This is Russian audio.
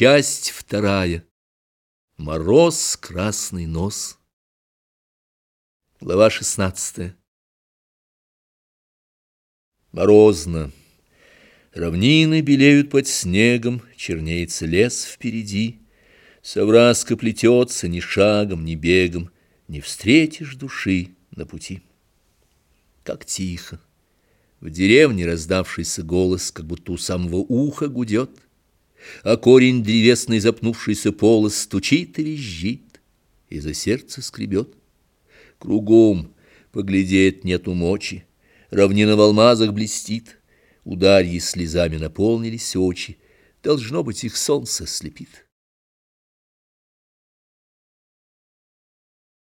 Часть вторая. Мороз, красный нос. Глава шестнадцатая. Морозно. Равнины белеют под снегом, чернеется лес впереди. Совраска плетется ни шагом, ни бегом, не встретишь души на пути. Как тихо. В деревне раздавшийся голос, как будто у самого уха гудет — а корень древесный запнувшийся полос стучит и визжит, и за сердце скребет. Кругом поглядеть нету мочи, равнина в алмазах блестит, ударьи слезами наполнились очи, должно быть, их солнце слепит.